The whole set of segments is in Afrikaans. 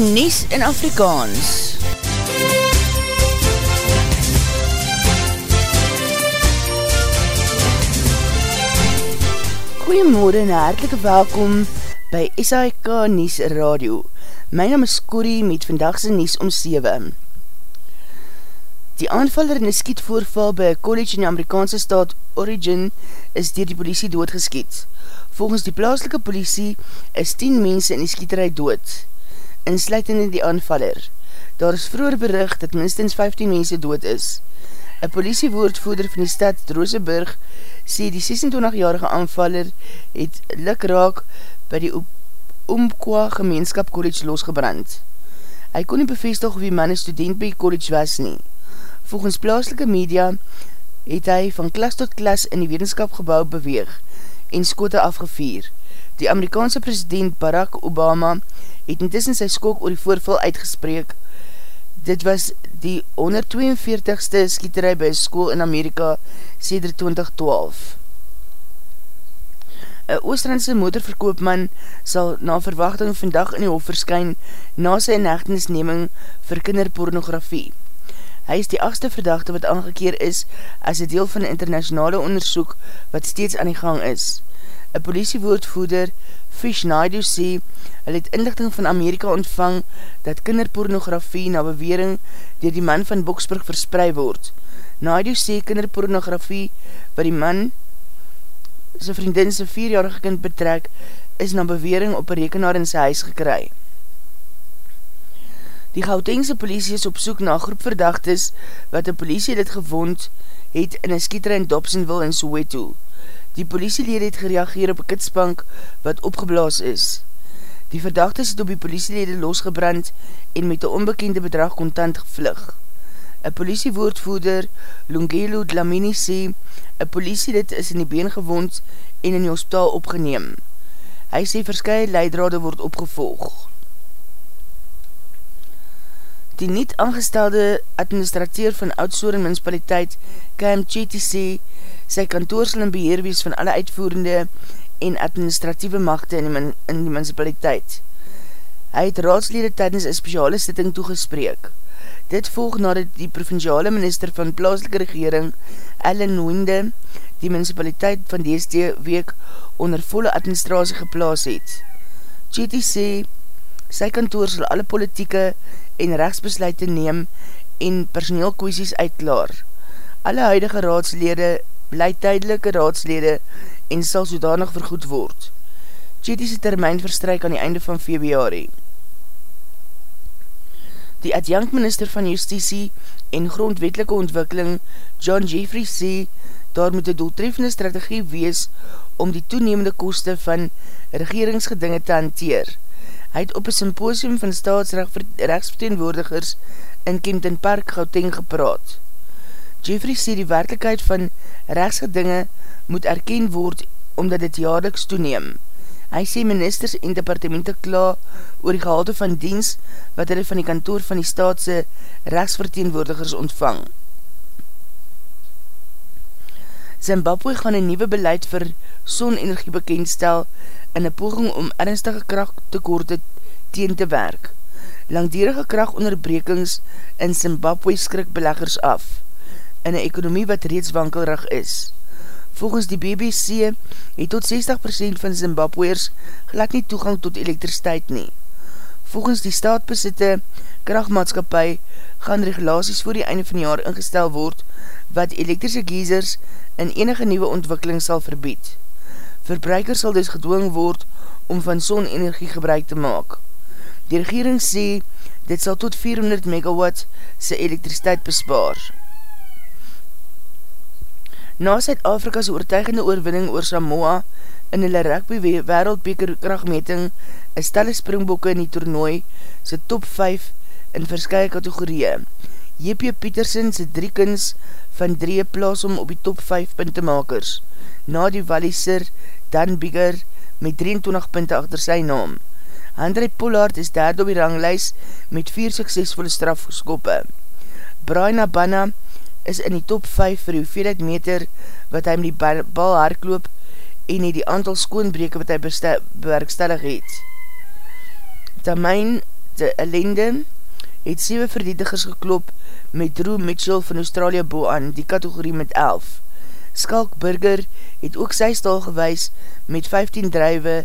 die Nies in Afrikaans. Goeiemorgen en hartelike welkom by SAIK Nies Radio. My naam is Corrie met vandagse Nies om 7. Die aanvaller in die skietvoorval by een college in die Amerikaanse staat Origin is dier die politie doodgeskiet. Volgens die plaaslike politie is 10 mense in die skieterij dood, insluitende die aanvaller. Daar is vroeger bericht dat minstens 15 mense dood is. Een politiewoordvoerder van die stad Roseburg sê die 26-jarige aanvaller het lik raak by die Oomkwa gemeenskap college losgebrand. Hy kon nie bevestig of die man een student by college was nie. Volgens plaaslike media het hy van klas tot klas in die wetenskapgebouw beweeg en skote afgevier. Die Amerikaanse president Barack Obama het intussen sy skok oor die voorval uitgespreek. Dit was die 142ste skieterij by school in Amerika sêder 2012. Een Oostrandse motorverkoopman sal na verwachting vandag in die hof verskyn na sy inhechtenisneming vir kinderpornografie. Hy is die achtste verdachte wat aangekeer is as een deel van die internationale onderzoek wat steeds aan die gang is. Een politiewoordvoerder, Fish Naidu, sê, hy het inlichting van Amerika ontvang dat kinderpornografie na bewering dier die man van Boksburg verspreid word. Naidu sê kinderpornografie wat die man sy vriendin sy vierjarige kind betrek, is na bewering op een rekenaar in sy huis gekry. Die Gautengse politie is op soek na groep verdachtes wat die politie dit gewond het in een skieter in Dobsonville in Soweto. Die politielede het gereageer op een kitsbank wat opgeblaas is. Die verdachtes het op die politielede losgebrand en met een onbekende bedrag kontant gevlug. Een politiewoordvoerder, Lungelo Dlamini, sê, een politielid is in die been gewond en in die hospitaal opgeneem. Hy sê verskye leidrade word opgevolg. Die niet aangestelde administrateur van Oudsoren Municipaliteit, KM Chetty, sê, sy kantoor sal in beheer wees van alle uitvoerende en administratieve machte in die, in die municipaliteit. Hy het raadslede tydens een speciale sitting toegespreek. Dit volg nadat die provinciale minister van plaaslike regering, Ellen Noende, die municipaliteit van DSD week onder volle administratie geplaas het. Chetty sê, sy kantoor sal alle politieke en rechtsbesluit neem en personeelkwesies uitklaar. Alle huidige raadslede bly tydelike raadslede en sal sodanig vergoed word. Chetty's termijn verstryk aan die einde van februari. Die adjankminister van Justitie en grondwetelike ontwikkeling John Jeffrey sê daar moet een doeltreffende strategie wees om die toenemende koste van regeringsgedinge te hanteer. Hy het op een symposium van staatsrechtsverteenwoordigers in Kempton Park Gauteng gepraat. Jeffrey sê die werkelijkheid van rechtsgedinge moet erken word omdat dit jaarliks toeneem. Hy sê ministers en departemente kla oor die gehalte van diens wat hulle van die kantoor van die staatse rechtsverteenwoordigers ontvang. Zimbabwe gaan een nieuwe beleid vir sonenergie bekendstel in een poging om ernstige krachttekorte teen te werk. Langdierige krachtonderbrekings in Zimbabwe skrik beleggers af, in een ekonomie wat reeds wankelrig is. Volgens die BBC het tot 60% van Zimbabweers glad nie toegang tot elektriciteit nie. Volgens die staatbesitte krachtmaatskapie gaan regulaties voor die einde van die jaar ingestel word wat elektrische geezers in enige nieuwe ontwikkeling sal verbied. Verbruikers sal dus gedwong word om van sonenergie gebruik te maak. Die regering sê, dit sal tot 400 megawatt sy elektriciteit bespaar. Na Zuid-Afrika's oortuigende oorwinning oor Samoa in hulle rugby wereldbeker krachtmeting is stelle springbokke in die toernooi sy top 5 in verskye kategorieën. J.P. Petersen sy drie kins van drie plaas om op die top 5 puntemakers, na die Walliser Dan Bigger met 23 punte achter sy naam. André Pollard is derde op die ranglijs met vier suksesvolle strafgeskoppe. Brian Abana is in die top 5 vir die hoeveelheid meter wat hy met die bal hardloop en die aantal skoonbreke wat hy bewerkstellig het. Tamijn te ellende, het 7 verdedigers geklop met Drew Mitchell van Australië bo aan die kategorie met 11. Skalk Burger het ook sy stal gewys met 15 drijwe,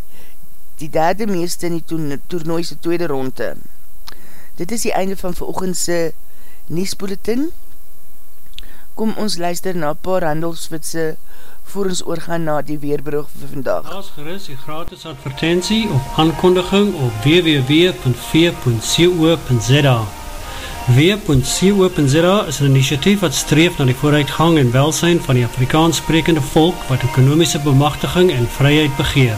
die derde meeste in die toernooise tweede ronde. Dit is die einde van veroogendse Niesbulletin. Kom ons luister na paar handelswitse voor ons oorgaan na die weerbrug vir vandag. Laas gerust die gratis advertentie of aankondiging op www.v.co.za W.co.za is een initiatief wat streef na die vooruitgang en welsijn van die Afrikaans sprekende volk wat ekonomische bemachtiging en vryheid begeer,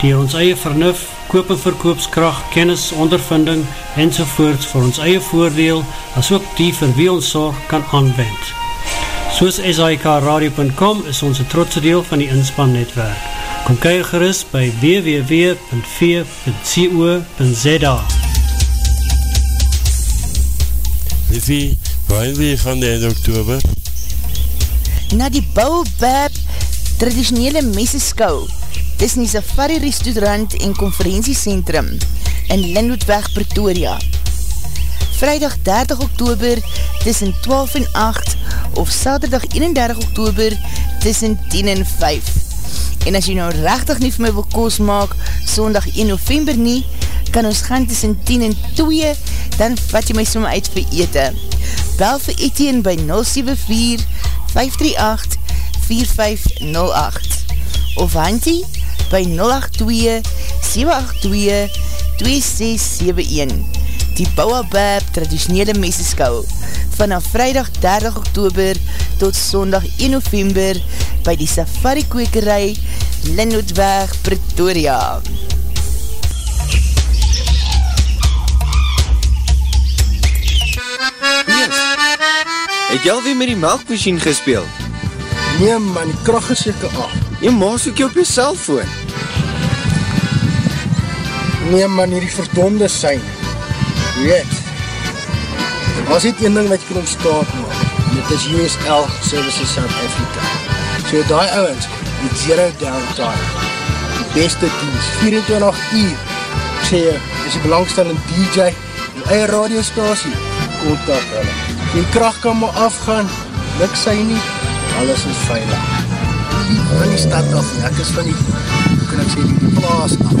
die ons eie vernuf, koop en verkoopskracht, kennis, ondervinding en sovoorts vir ons eie voordeel as ook die vir wie ons zorg kan aanwend. Soos SIKRadio.com is ons een trotse deel van die inspannetwerk. Kom kyk gerust by www.v.co.za Liffie, waar wil jy gaan die einde oktober? Na die Baobab traditionele meseskou dis in die Safari Restaurant en Conferentiecentrum in Lindhoedweg, Pretoria. Vrijdag 30 oktober tussen 12 en 8 of Saterdag 31 oktober tussen 10 en 5. En as jy nou rechtig nie vir my wil koos maak, sondag 1 november nie, kan ons gaan tussen 10 en 2, dan vat jy my som uit vir ete. Bel vir Etienne by 074-538-4508 of Hantie by 082-782-2671 Die Bouwabab traditionele meseskou vanaf vrijdag 30 oktober tot sondag 1 november by die safari kwekerij Linnootweg Pretoria. Het jy alweer met die melkmachine gespeeld? Nee man, die kracht is jyke af. Jy maas ook jy op jy cellfoon. Nee man, hier die verdonde sein. Weet, was dit een ding wat jy kan ontstaan maak. Dit is USL Services South Africa. So die ouwens, die zero downtime, die beste dienst, 24 uur, ek sê jy, is die belangstellende DJ, die eie radiostasie, kontak hulle. Die kracht kan maar afgaan, luk sy nie, alles is veilig. Van die stad af, ek is van die, hoe kan ek sê, die plaas af.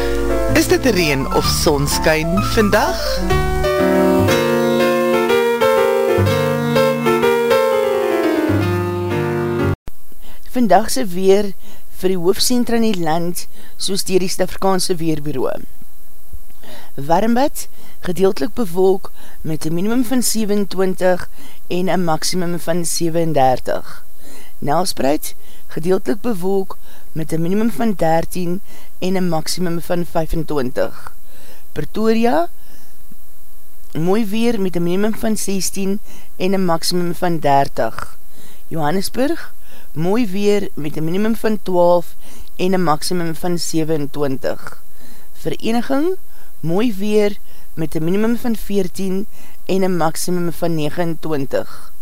Is dit reen of sonskyn vandag? Vandagse weer vir die hoofdcentra in die land soos dier die Stafrikaanse Weerbureau. Warmbad, gedeeltelik bewolk met een minimum van 27 en een maximum van 37. Nelspreid, gedeeltelik bewolk met een minimum van 13 en een maximum van 25. Pretoria, mooi weer met een minimum van 16 en een maximum van 30. Johannesburg, mooi weer met een minimum van 12 en een maximum van 27. Vereniging, mooi weer met een minimum van 14 en een maximum van 29.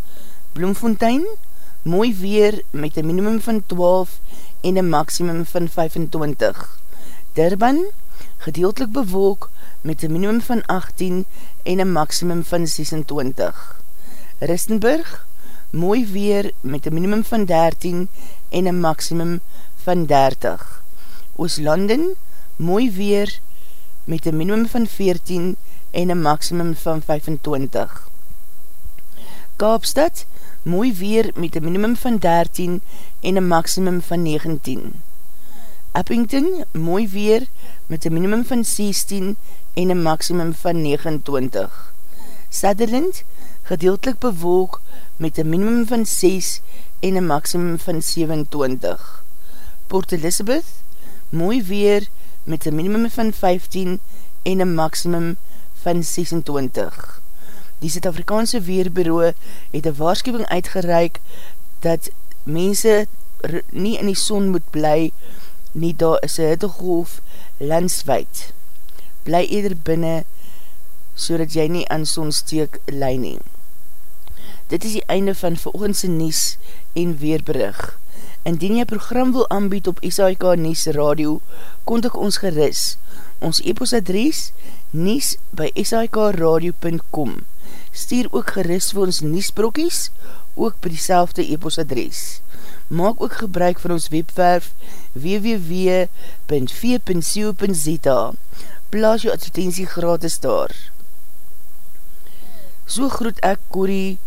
Bloemfontein, mooi weer met een minimum van 12 en een maximum van 25. Durban, gedeeltelik bewolk met een minimum van 18 en een maximum van 26. Ristenburg, mooi weer met een minimum van 13 en een maximum van 30. Ooslanden, mooi weer met een minimum van 14 en een maximum van 25. Kaapstad, mooi weer met een minimum van 13 en een maximum van 19. Uppington, mooi weer met een minimum van 16 en een maximum van 29. Sutherland, gedeeltelik bewolk met een minimum van 6 en een maximum van 27. Port Elizabeth, mooi weer met een minimum van 15 en een maximum van 26. Die Zuid-Afrikaanse Weerbureau het een waarschuwing uitgereik dat mense nie in die son moet bly, nie daar is een hittegolf landswijd. Bly eerder binnen, so dat jy nie aan sonsteek lei nie. Dit is die einde van volgendse Nies en Weerberig. Indien jy program wil aanbied op SAIK Nies Radio, kontak ons geris. Ons e-post adres, nies by sikradio.com Stuur ook geris vir ons Niesbrokies, ook by die selfde e-post adres. Maak ook gebruik van ons webwerf www.v.co.za Plaas jou advertentie gratis daar. So groet ek Corrie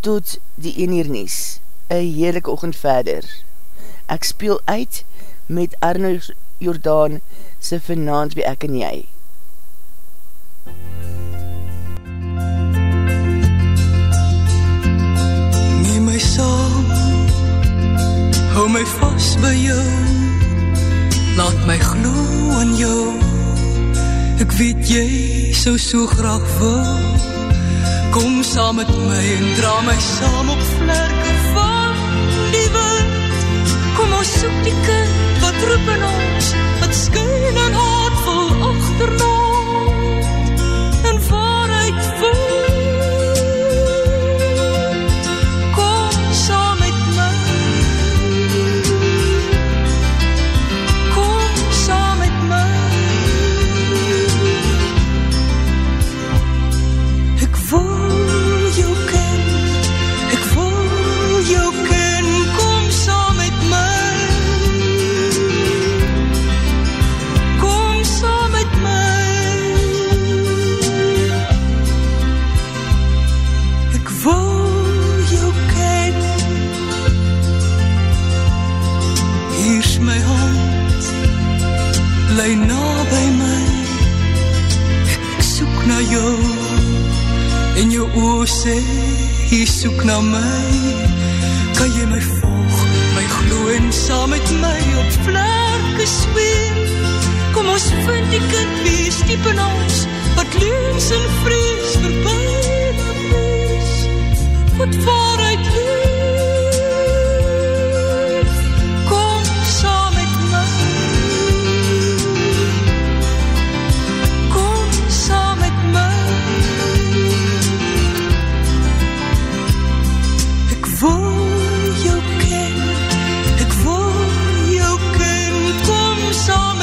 tot die eniernies. Een heerlijke ochend verder. Ek speel uit met Arno Jordaan sy vanavond by ek en jy. My saam. Hou my vast by jou. Laat my glo aan jou. Ek weet jy sou so graag wil Kom saam met my en dra my saam op vlerke my Kan jy my volg, my glo en saam met my op vlerke zweem Kom ons vind die kind, wie is diep in ons Wat leens en vrees verby goed vooruit leef. Kom saam